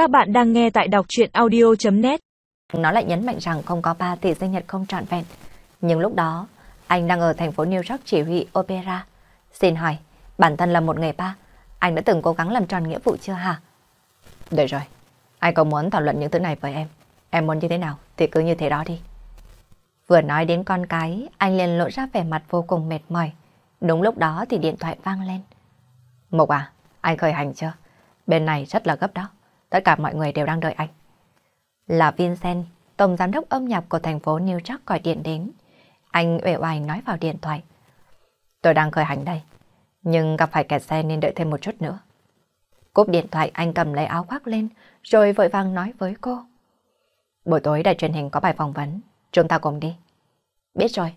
Các bạn đang nghe tại đọc chuyện audio.net Nó lại nhấn mạnh rằng không có ba thì sinh nhật không trọn vẹn. Nhưng lúc đó, anh đang ở thành phố New York chỉ huy opera. Xin hỏi, bản thân là một người ba, anh đã từng cố gắng làm tròn nghĩa vụ chưa hả? Được rồi, anh có muốn thảo luận những thứ này với em. Em muốn như thế nào thì cứ như thế đó đi. Vừa nói đến con cái, anh liền lộ ra vẻ mặt vô cùng mệt mỏi. Đúng lúc đó thì điện thoại vang lên. Mục à, anh khởi hành chưa? Bên này rất là gấp đó. Tất cả mọi người đều đang đợi anh. Là Vincent, tổng giám đốc âm nhạc của thành phố New York gọi điện đến. Anh uể oải nói vào điện thoại. Tôi đang khởi hành đây, nhưng gặp phải kẹt xe nên đợi thêm một chút nữa. Cúp điện thoại anh cầm lấy áo khoác lên, rồi vội vàng nói với cô. Buổi tối đài truyền hình có bài phỏng vấn, chúng ta cùng đi. Biết rồi.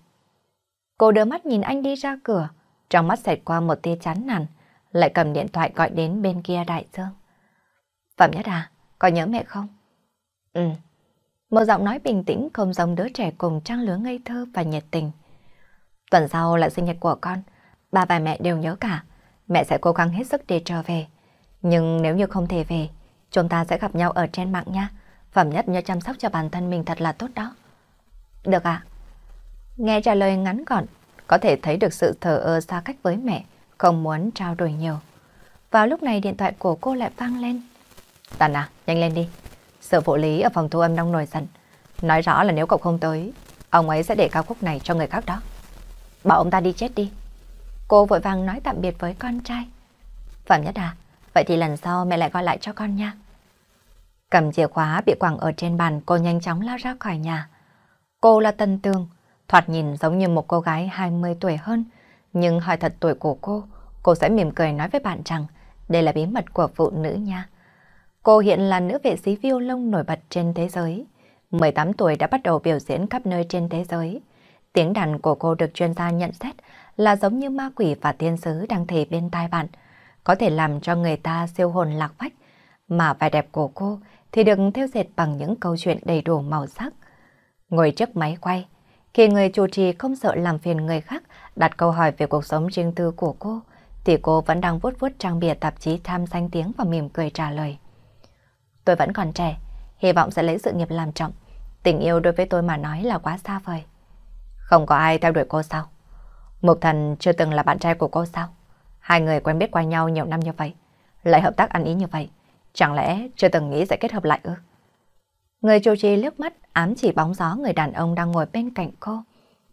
Cô đưa mắt nhìn anh đi ra cửa, trong mắt xẹt qua một tia chán nản, lại cầm điện thoại gọi đến bên kia đại dương. Phẩm nhất à, có nhớ mẹ không? Ừ. Một giọng nói bình tĩnh không giống đứa trẻ cùng trang lứa ngây thơ và nhiệt tình. Tuần sau là sinh nhật của con, ba và mẹ đều nhớ cả. Mẹ sẽ cố gắng hết sức để trở về. Nhưng nếu như không thể về, chúng ta sẽ gặp nhau ở trên mạng nha. Phẩm nhất nhớ chăm sóc cho bản thân mình thật là tốt đó. Được ạ. Nghe trả lời ngắn gọn, có thể thấy được sự thờ ơ xa cách với mẹ, không muốn trao đổi nhiều. Vào lúc này điện thoại của cô lại vang lên. Tần à, nhanh lên đi. Sự phụ lý ở phòng thu âm đang nổi giận. Nói rõ là nếu cậu không tới, ông ấy sẽ để ca khúc này cho người khác đó. Bảo ông ta đi chết đi. Cô vội vàng nói tạm biệt với con trai. Phạm nhất à, vậy thì lần sau mẹ lại gọi lại cho con nha. Cầm chìa khóa bị quẳng ở trên bàn, cô nhanh chóng lao ra khỏi nhà. Cô là Tân Tường, thoạt nhìn giống như một cô gái 20 tuổi hơn, nhưng hỏi thật tuổi của cô, cô sẽ mỉm cười nói với bạn rằng đây là bí mật của phụ nữ nha. Cô hiện là nữ vệ sĩ violon nổi bật trên thế giới. 18 tuổi đã bắt đầu biểu diễn khắp nơi trên thế giới. Tiếng đàn của cô được chuyên gia nhận xét là giống như ma quỷ và tiên sứ đang thể bên tai bạn, có thể làm cho người ta siêu hồn lạc phách. Mà vẻ đẹp của cô thì được theo dệt bằng những câu chuyện đầy đủ màu sắc. Ngồi trước máy quay, khi người chủ trì không sợ làm phiền người khác đặt câu hỏi về cuộc sống riêng tư của cô, thì cô vẫn đang vuốt vuốt trang bìa tạp chí tham danh tiếng và mỉm cười trả lời. Tôi vẫn còn trẻ, hy vọng sẽ lấy sự nghiệp làm trọng. Tình yêu đối với tôi mà nói là quá xa vời. Không có ai theo đuổi cô sao? Mục thần chưa từng là bạn trai của cô sao? Hai người quen biết qua nhau nhiều năm như vậy, lại hợp tác ăn ý như vậy. Chẳng lẽ chưa từng nghĩ sẽ kết hợp lại ư? Người chủ trì liếc mắt ám chỉ bóng gió người đàn ông đang ngồi bên cạnh cô.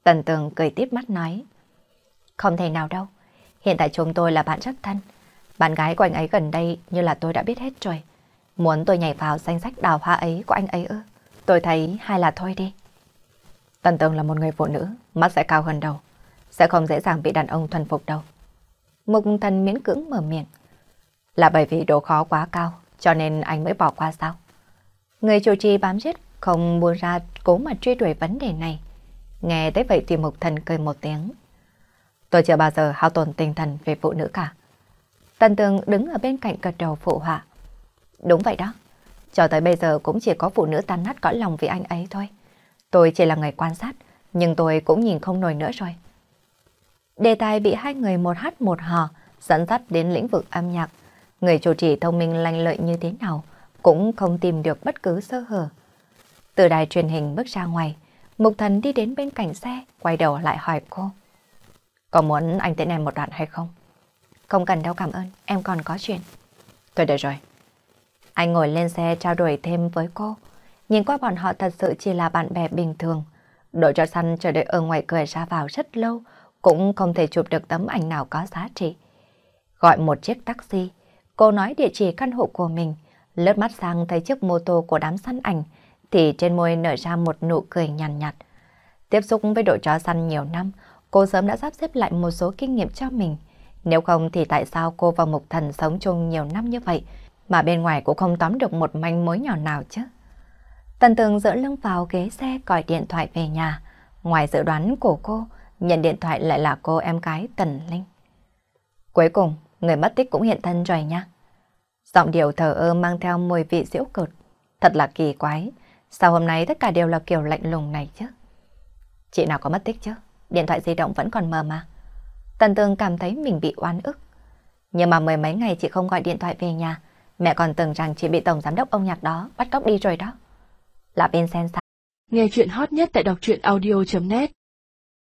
Tần tường cười tiếp mắt nói. Không thể nào đâu. Hiện tại chúng tôi là bạn rất thân. Bạn gái của anh ấy gần đây như là tôi đã biết hết rồi. Muốn tôi nhảy vào danh sách đào hoa ấy của anh ấy ư? Tôi thấy hay là thôi đi. Tần tường là một người phụ nữ, mắt sẽ cao hơn đầu. Sẽ không dễ dàng bị đàn ông thuần phục đâu. Mục thần miễn cưỡng mở miệng. Là bởi vì độ khó quá cao, cho nên anh mới bỏ qua sao? Người chủ trì bám giết không buông ra cố mà truy đuổi vấn đề này. Nghe tới vậy thì Mục Thần cười một tiếng. Tôi chưa bao giờ hao tổn tinh thần về phụ nữ cả. Tần Tường đứng ở bên cạnh gật đầu phụ họa. Đúng vậy đó. Cho tới bây giờ cũng chỉ có phụ nữ tan nát cõi lòng vì anh ấy thôi. Tôi chỉ là người quan sát, nhưng tôi cũng nhìn không nổi nữa rồi. Đề tài bị hai người một hát một hò dẫn dắt đến lĩnh vực âm nhạc. Người chủ trì thông minh lanh lợi như thế nào cũng không tìm được bất cứ sơ hở. Từ đài truyền hình bước ra ngoài, Mục Thần đi đến bên cạnh xe, quay đầu lại hỏi cô. Có muốn anh tiễn em một đoạn hay không? Không cần đâu cảm ơn, em còn có chuyện. Tôi được rồi. Anh ngồi lên xe trao đổi thêm với cô. Nhìn qua bọn họ thật sự chỉ là bạn bè bình thường. Đội cho săn chờ đợi ở ngoài cửa ra vào rất lâu, cũng không thể chụp được tấm ảnh nào có giá trị. Gọi một chiếc taxi, cô nói địa chỉ căn hộ của mình, lướt mắt sang thấy chiếc mô tô của đám săn ảnh, thì trên môi nở ra một nụ cười nhàn nhạt, nhạt. Tiếp xúc với đội chó săn nhiều năm, cô sớm đã sắp xếp lại một số kinh nghiệm cho mình. Nếu không thì tại sao cô và Mục Thần sống chung nhiều năm như vậy, mà bên ngoài cũng không tóm được một manh mối nhỏ nào chứ? Tần tường dỡ lưng vào ghế xe gọi điện thoại về nhà. Ngoài dự đoán của cô, nhận điện thoại lại là cô em gái Tần Linh. Cuối cùng, người mất tích cũng hiện thân rồi nha. Giọng điệu thờ ơ mang theo mùi vị diễu cợt. Thật là kỳ quái. Sao hôm nay tất cả đều là kiểu lạnh lùng này chứ? Chị nào có mất tích chứ? Điện thoại di động vẫn còn mờ mà. Tần Tường cảm thấy mình bị oan ức. Nhưng mà mười mấy ngày chị không gọi điện thoại về nhà, Mẹ còn tưởng rằng chỉ bị tổng giám đốc ông nhạc đó bắt cóc đi rồi đó. Là Vincent sao? Nghe chuyện hot nhất tại đọc truyện audio.net